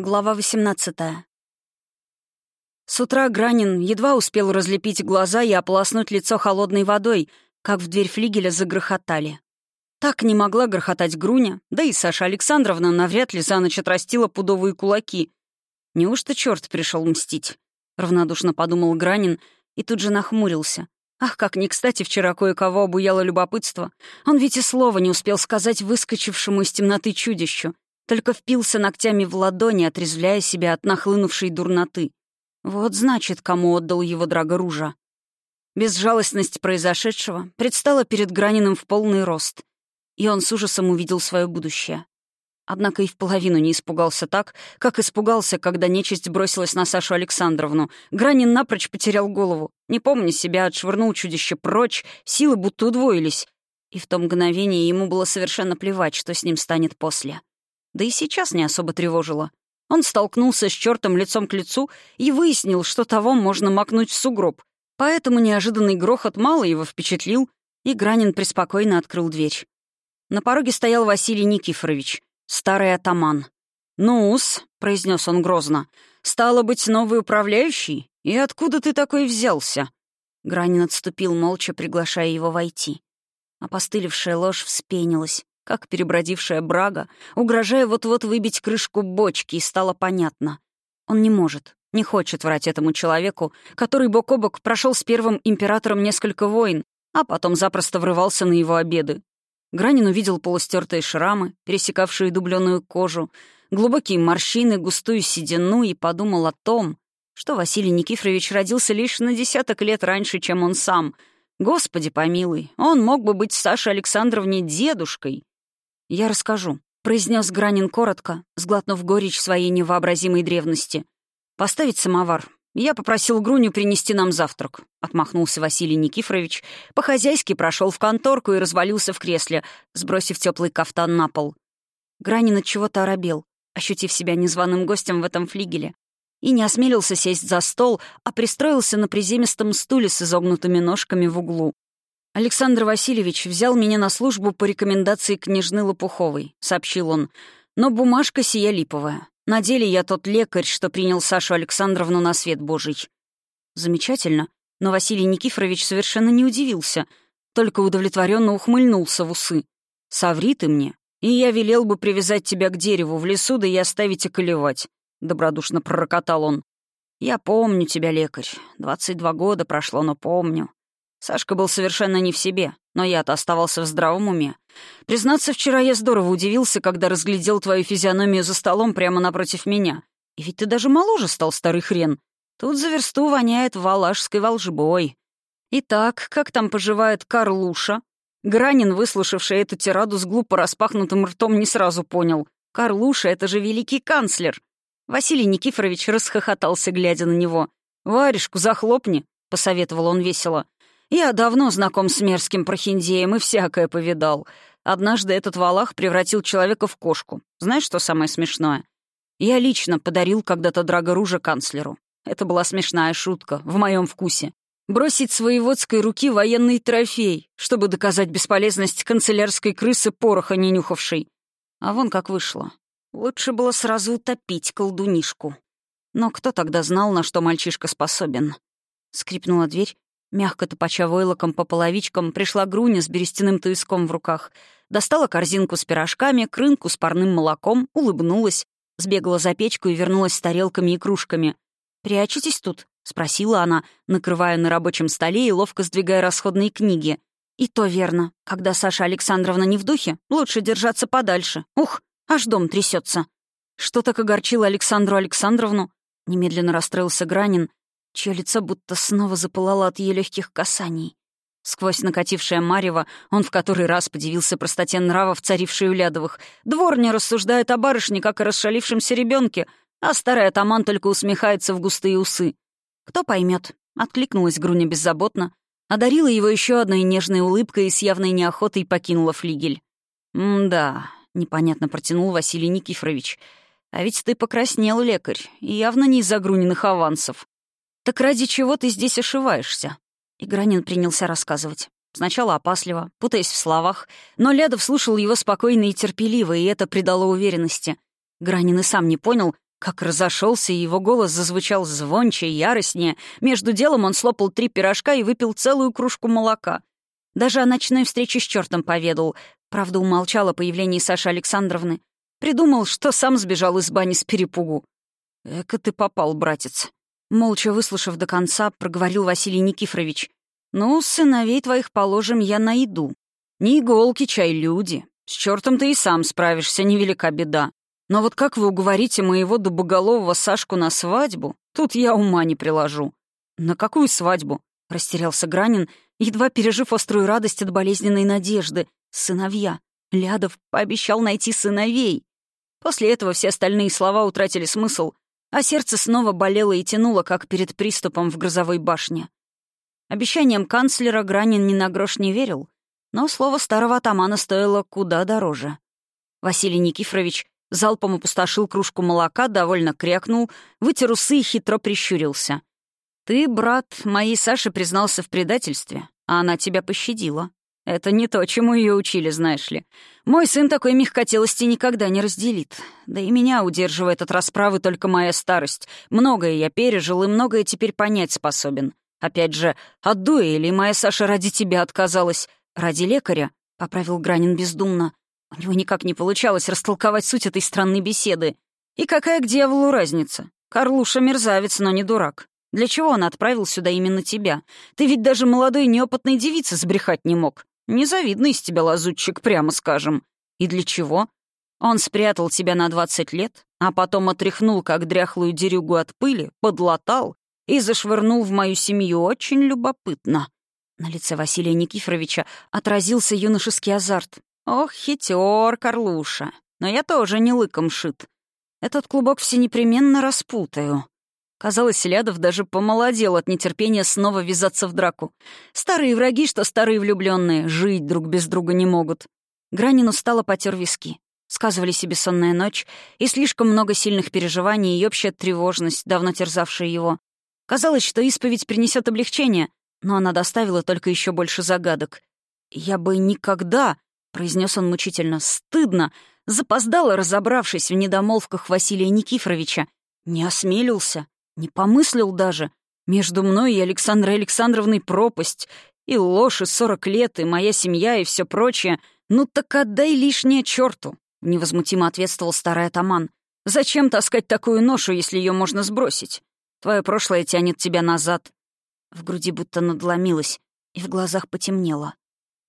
Глава 18 С утра Гранин едва успел разлепить глаза и ополоснуть лицо холодной водой, как в дверь флигеля загрохотали. Так не могла грохотать Груня, да и Саша Александровна навряд ли за ночь отрастила пудовые кулаки. Неужто черт пришел мстить? Равнодушно подумал Гранин и тут же нахмурился. Ах, как не кстати вчера кое-кого обуяло любопытство. Он ведь и слова не успел сказать выскочившему из темноты чудищу, только впился ногтями в ладони, отрезвляя себя от нахлынувшей дурноты. Вот значит, кому отдал его Драгоружа. Безжалостность произошедшего предстала перед Граниным в полный рост, и он с ужасом увидел свое будущее. Однако и в половину не испугался так, как испугался, когда нечисть бросилась на Сашу Александровну. Гранин напрочь потерял голову. Не помня себя, отшвырнул чудище прочь, силы будто удвоились. И в то мгновение ему было совершенно плевать, что с ним станет после да и сейчас не особо тревожило. Он столкнулся с чертом лицом к лицу и выяснил, что того можно макнуть в сугроб. Поэтому неожиданный грохот мало его впечатлил, и Гранин преспокойно открыл дверь. На пороге стоял Василий Никифорович, старый атаман. «Ну-с», — произнес он грозно, — «стало быть, новый управляющий? И откуда ты такой взялся?» Гранин отступил, молча приглашая его войти. Опостылевшая ложь вспенилась, как перебродившая брага, угрожая вот-вот выбить крышку бочки, и стало понятно. Он не может, не хочет врать этому человеку, который бок о бок прошел с первым императором несколько войн, а потом запросто врывался на его обеды. Гранин увидел полустертые шрамы, пересекавшие дубленую кожу, глубокие морщины, густую седину и подумал о том, что Василий Никифорович родился лишь на десяток лет раньше, чем он сам. Господи помилуй, он мог бы быть Саше Александровне дедушкой. «Я расскажу», — произнес Гранин коротко, сглотнув горечь своей невообразимой древности. «Поставить самовар. Я попросил Груню принести нам завтрак», — отмахнулся Василий Никифорович, по-хозяйски прошел в конторку и развалился в кресле, сбросив теплый кафтан на пол. Гранин от чего-то оробел, ощутив себя незваным гостем в этом флигеле, и не осмелился сесть за стол, а пристроился на приземистом стуле с изогнутыми ножками в углу. «Александр Васильевич взял меня на службу по рекомендации княжны Лопуховой», — сообщил он. «Но бумажка сия липовая. На деле я тот лекарь, что принял Сашу Александровну на свет Божий». Замечательно. Но Василий Никифорович совершенно не удивился, только удовлетворенно ухмыльнулся в усы. «Соври ты мне, и я велел бы привязать тебя к дереву в лесу, да и оставить околевать», — добродушно пророкотал он. «Я помню тебя, лекарь. Двадцать два года прошло, но помню. Сашка был совершенно не в себе, но я-то оставался в здравом уме. Признаться, вчера я здорово удивился, когда разглядел твою физиономию за столом прямо напротив меня. И ведь ты даже моложе стал, старый хрен. Тут за версту воняет валашской волжбой. Итак, как там поживает Карлуша? Гранин, выслушавший эту тираду с глупо распахнутым ртом, не сразу понял. Карлуша — это же великий канцлер. Василий Никифорович расхохотался, глядя на него. «Варежку захлопни», — посоветовал он весело. Я давно знаком с мерзким прохиндеем и всякое повидал. Однажды этот валах превратил человека в кошку. Знаешь, что самое смешное? Я лично подарил когда-то Драгоружа канцлеру. Это была смешная шутка, в моем вкусе. Бросить с руки военный трофей, чтобы доказать бесполезность канцелярской крысы, пороха не нюхавшей. А вон как вышло. Лучше было сразу утопить колдунишку. Но кто тогда знал, на что мальчишка способен? Скрипнула дверь, Мягко топача войлоком по половичкам пришла Груня с берестяным туиском в руках. Достала корзинку с пирожками, крынку с парным молоком, улыбнулась, сбегала за печку и вернулась с тарелками и кружками. «Прячетесь тут?» — спросила она, накрывая на рабочем столе и ловко сдвигая расходные книги. «И то верно. Когда Саша Александровна не в духе, лучше держаться подальше. Ух, аж дом трясется. Что так огорчило Александру Александровну? Немедленно расстроился Гранин, чье лицо будто снова запылало от ее легких касаний. Сквозь накатившее марево он в который раз подивился простоте нравов, царившей у Лядовых. Дворня рассуждает о барышне, как о расшалившемся ребенке, а старый атаман только усмехается в густые усы. «Кто поймет? откликнулась Груня беззаботно, одарила его еще одной нежной улыбкой и с явной неохотой покинула флигель. «М-да», — непонятно протянул Василий Никифорович. «А ведь ты покраснел, лекарь, явно не из-за Груниных авансов». «Так ради чего ты здесь ошиваешься?» Игранин принялся рассказывать. Сначала опасливо, путаясь в словах, но Лядов слушал его спокойно и терпеливо, и это придало уверенности. Гранин и сам не понял, Как разошелся, и его голос зазвучал звонче и яростнее. Между делом он слопал три пирожка и выпил целую кружку молока. Даже о ночной встрече с чертом поведал. Правда, умолчал о появлении Саши Александровны. Придумал, что сам сбежал из бани с перепугу. «Эка ты попал, братец». Молча выслушав до конца, проговорил Василий Никифорович. «Ну, сыновей твоих, положим, я найду. Не иголки, чай, люди. С чертом ты и сам справишься, невелика беда. Но вот как вы уговорите моего дубоголового Сашку на свадьбу, тут я ума не приложу». «На какую свадьбу?» — растерялся Гранин, едва пережив острую радость от болезненной надежды. «Сыновья. Лядов пообещал найти сыновей». После этого все остальные слова утратили смысл, а сердце снова болело и тянуло, как перед приступом в грозовой башне. Обещаниям канцлера Гранин ни на грош не верил, но слово старого атамана стоило куда дороже. Василий Никифорович залпом опустошил кружку молока, довольно крякнул, вытер усы и хитро прищурился. «Ты, брат, моей Саше признался в предательстве, а она тебя пощадила. Это не то, чему ее учили, знаешь ли. Мой сын такой мягкотелости никогда не разделит. Да и меня удерживает от расправы только моя старость. Многое я пережил и многое теперь понять способен. Опять же, от дуэли моя Саша ради тебя отказалась. Ради лекаря, — поправил Гранин бездумно. У него никак не получалось растолковать суть этой странной беседы. И какая к дьяволу разница? Карлуша мерзавец, но не дурак. Для чего он отправил сюда именно тебя? Ты ведь даже молодой неопытной девице сбрехать не мог. Незавидный из тебя лазутчик, прямо скажем. И для чего? Он спрятал тебя на 20 лет, а потом отряхнул, как дряхлую дерюгу от пыли, подлатал и зашвырнул в мою семью очень любопытно. На лице Василия Никифоровича отразился юношеский азарт. «Ох, хитер, Карлуша! Но я тоже не лыком шит. Этот клубок все непременно распутаю. Казалось, Лядов даже помолодел от нетерпения снова ввязаться в драку. Старые враги, что старые влюбленные, жить друг без друга не могут. Гранин устало потер виски. Сказывали себе сонная ночь и слишком много сильных переживаний и общая тревожность, давно терзавшая его. Казалось, что исповедь принесет облегчение, но она доставила только еще больше загадок. «Я бы никогда», — произнес он мучительно, — «стыдно», запоздало разобравшись в недомолвках Василия Никифоровича, не осмелился. Не помыслил даже. Между мной и Александрой Александровной пропасть. И ложь, и сорок лет, и моя семья, и все прочее. Ну так отдай лишнее черту, невозмутимо ответствовал старый атаман. Зачем таскать такую ношу, если ее можно сбросить? Твое прошлое тянет тебя назад. В груди будто надломилось, и в глазах потемнело.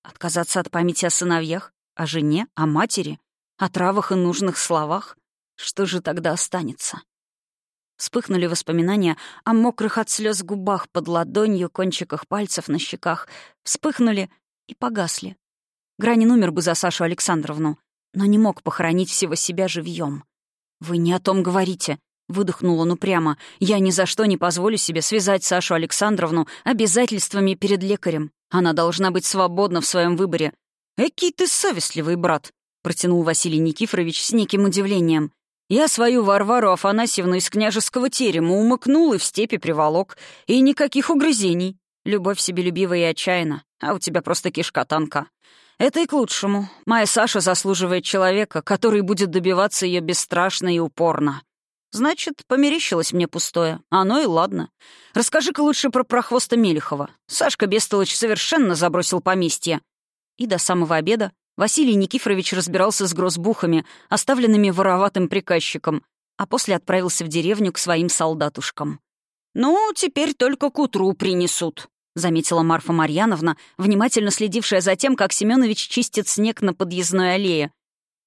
Отказаться от памяти о сыновьях, о жене, о матери, о травах и нужных словах? Что же тогда останется? Вспыхнули воспоминания о мокрых от слез губах под ладонью, кончиках пальцев на щеках. Вспыхнули и погасли. Гранин умер бы за Сашу Александровну, но не мог похоронить всего себя живьем. «Вы не о том говорите», — выдохнул он упрямо. «Я ни за что не позволю себе связать Сашу Александровну обязательствами перед лекарем. Она должна быть свободна в своем выборе». «Экий ты совестливый, брат», — протянул Василий Никифорович с неким удивлением. Я свою Варвару Афанасьевну из княжеского терема умыкнул и в степи приволок. И никаких угрызений. Любовь себелюбивая и отчаянна, а у тебя просто кишка танка. Это и к лучшему. Моя Саша заслуживает человека, который будет добиваться ее бесстрашно и упорно. Значит, померещилось мне пустое. Оно и ладно. Расскажи-ка лучше про прохвоста Мелехова. Сашка Бестолыч совершенно забросил поместье. И до самого обеда Василий Никифорович разбирался с грозбухами, оставленными вороватым приказчиком, а после отправился в деревню к своим солдатушкам. «Ну, теперь только к утру принесут», — заметила Марфа Марьяновна, внимательно следившая за тем, как Семенович чистит снег на подъездной аллее.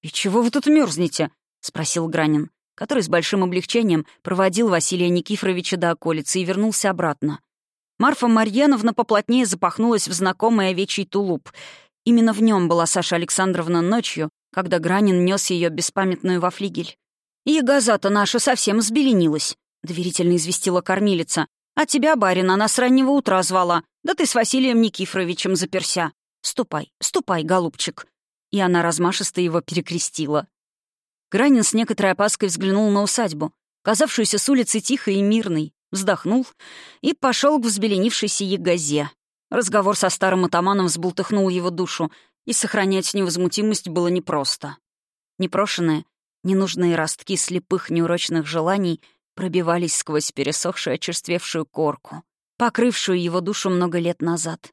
«И чего вы тут мерзнете? спросил Гранин, который с большим облегчением проводил Василия Никифоровича до околицы и вернулся обратно. Марфа Марьяновна поплотнее запахнулась в знакомый овечий тулуп Именно в нем была Саша Александровна ночью, когда Гранин нес ее беспамятную во флигель. «И газа-то наша совсем взбеленилась», — доверительно известила кормилица. «А тебя, барин, она с раннего утра звала. Да ты с Василием Никифоровичем заперся. Ступай, ступай, голубчик». И она размашисто его перекрестила. Гранин с некоторой опаской взглянул на усадьбу, казавшуюся с улицы тихой и мирной, вздохнул и пошел к взбеленившейся ягозе. Разговор со старым атаманом взбултыхнул его душу, и сохранять невозмутимость было непросто. Непрошенное Ненужные ростки слепых неурочных желаний пробивались сквозь пересохшую очерствевшую корку, покрывшую его душу много лет назад.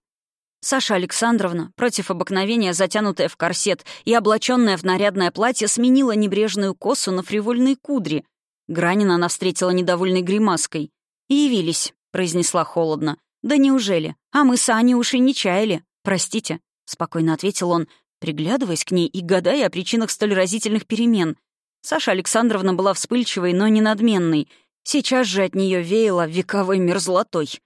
Саша Александровна, против обыкновения затянутая в корсет и облаченная в нарядное платье, сменила небрежную косу на фривольные кудри. Гранина она встретила недовольной гримаской. «И явились», — произнесла холодно. «Да неужели? А мы с Аней уж и не чаяли. Простите», — спокойно ответил он, приглядываясь к ней и гадая о причинах столь разительных перемен. Саша Александровна была вспыльчивой, но не надменной. Сейчас же от нее веяло вековой мерзлотой.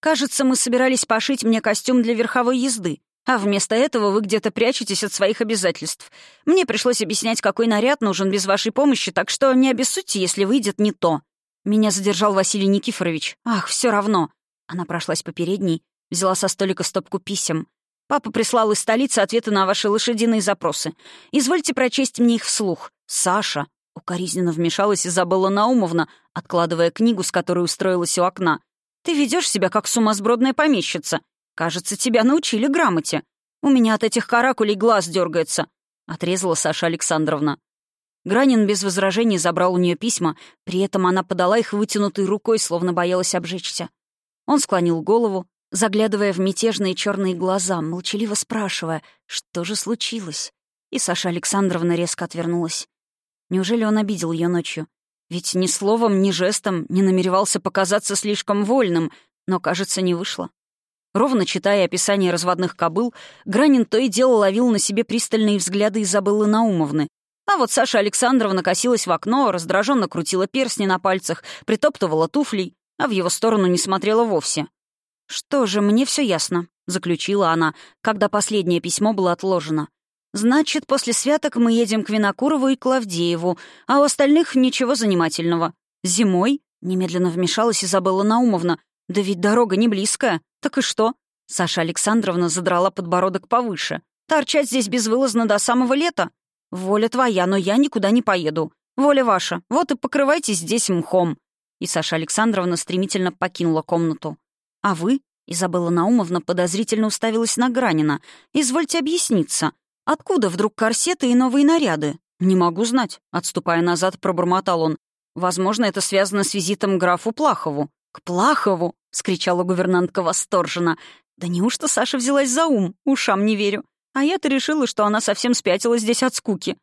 «Кажется, мы собирались пошить мне костюм для верховой езды, а вместо этого вы где-то прячетесь от своих обязательств. Мне пришлось объяснять, какой наряд нужен без вашей помощи, так что не обессудьте, если выйдет не то». Меня задержал Василий Никифорович. «Ах, все равно». Она прошлась по передней, взяла со столика стопку писем. «Папа прислал из столицы ответы на ваши лошадиные запросы. Извольте прочесть мне их вслух. Саша!» Укоризненно вмешалась Изабелла Наумовна, откладывая книгу, с которой устроилась у окна. «Ты ведешь себя как сумасбродная помещица. Кажется, тебя научили грамоте. У меня от этих каракулей глаз дергается», — отрезала Саша Александровна. Гранин без возражений забрал у нее письма, при этом она подала их вытянутой рукой, словно боялась обжечься. Он склонил голову, заглядывая в мятежные черные глаза, молчаливо спрашивая, что же случилось. И Саша Александровна резко отвернулась. Неужели он обидел ее ночью? Ведь ни словом, ни жестом не намеревался показаться слишком вольным, но, кажется, не вышло. Ровно читая описание разводных кобыл, Гранин то и дело ловил на себе пристальные взгляды Изабеллы Наумовны. А вот Саша Александровна косилась в окно, раздраженно крутила перстни на пальцах, притоптывала туфлей, а в его сторону не смотрела вовсе. «Что же, мне все ясно», — заключила она, когда последнее письмо было отложено. Значит, после святок мы едем к Винокурову и Клавдееву, а у остальных ничего занимательного. Зимой? Немедленно вмешалась Изабелла Наумовна. Да ведь дорога не близкая. Так и что? Саша Александровна задрала подбородок повыше. Торчать здесь безвылазно до самого лета? Воля твоя, но я никуда не поеду. Воля ваша. Вот и покрывайтесь здесь мхом. И Саша Александровна стремительно покинула комнату. А вы? Изабелла Наумовна подозрительно уставилась на Гранина. «Извольте объясниться. Откуда вдруг корсеты и новые наряды? Не могу знать. Отступая назад, пробормотал он. Возможно, это связано с визитом графу Плахову. К Плахову! — скричала гувернантка восторженно. «Да неужто Саша взялась за ум? Ушам не верю. А я-то решила, что она совсем спятила здесь от скуки».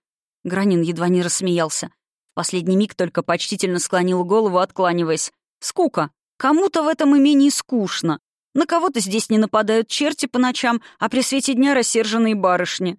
Гранин едва не рассмеялся. Последний миг только почтительно склонил голову, откланиваясь. «Скука. Кому-то в этом имении скучно. На кого-то здесь не нападают черти по ночам, а при свете дня рассерженные барышни.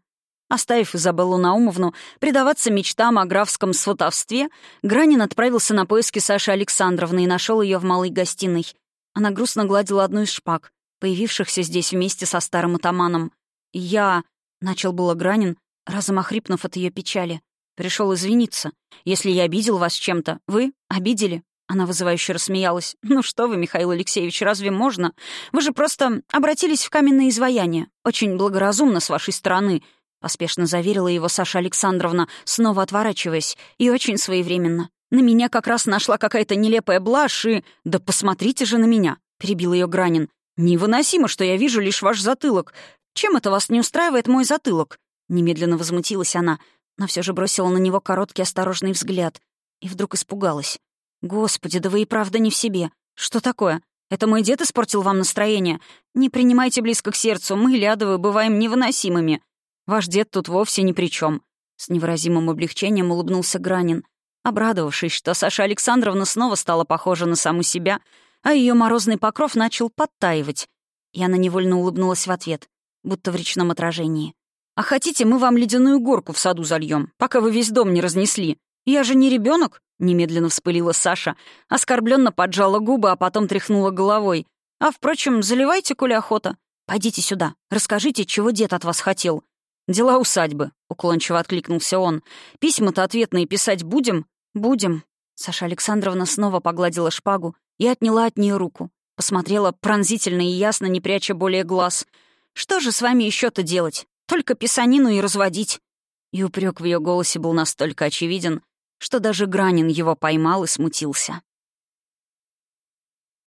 Оставив Изабеллу Наумовну предаваться мечтам о графском сватовстве, Гранин отправился на поиски Саши Александровны и нашел ее в малой гостиной. Она грустно гладила одну из шпаг, появившихся здесь вместе со старым атаманом. «Я...» — начал было Гранин, разом охрипнув от ее печали. Пришел извиниться. Если я обидел вас чем-то, вы обидели?» Она вызывающе рассмеялась. «Ну что вы, Михаил Алексеевич, разве можно? Вы же просто обратились в каменное изваяние. Очень благоразумно с вашей стороны. — поспешно заверила его Саша Александровна, снова отворачиваясь, и очень своевременно. «На меня как раз нашла какая-то нелепая блажь и... Да посмотрите же на меня!» — перебил ее Гранин. «Невыносимо, что я вижу лишь ваш затылок. Чем это вас не устраивает мой затылок?» Немедленно возмутилась она, но все же бросила на него короткий осторожный взгляд и вдруг испугалась. «Господи, да вы и правда не в себе. Что такое? Это мой дед испортил вам настроение? Не принимайте близко к сердцу, мы, Лядовы, бываем невыносимыми. Ваш дед тут вовсе ни при чем. С невыразимым облегчением улыбнулся Гранин, обрадовавшись, что Саша Александровна снова стала похожа на саму себя, а ее морозный покров начал подтаивать. И она невольно улыбнулась в ответ, будто в речном отражении. «А хотите, мы вам ледяную горку в саду зальем, пока вы весь дом не разнесли? Я же не ребенок, немедленно вспылила Саша, оскорбленно поджала губы, а потом тряхнула головой. «А, впрочем, заливайте, коли охота. Пойдите сюда, расскажите, чего дед от вас хотел. «Дела усадьбы», — уклончиво откликнулся он. «Письма-то ответные писать будем?» «Будем». Саша Александровна снова погладила шпагу и отняла от нее руку. Посмотрела пронзительно и ясно, не пряча более глаз. «Что же с вами еще то делать? Только писанину и разводить». И упрек в ее голосе был настолько очевиден, что даже Гранин его поймал и смутился.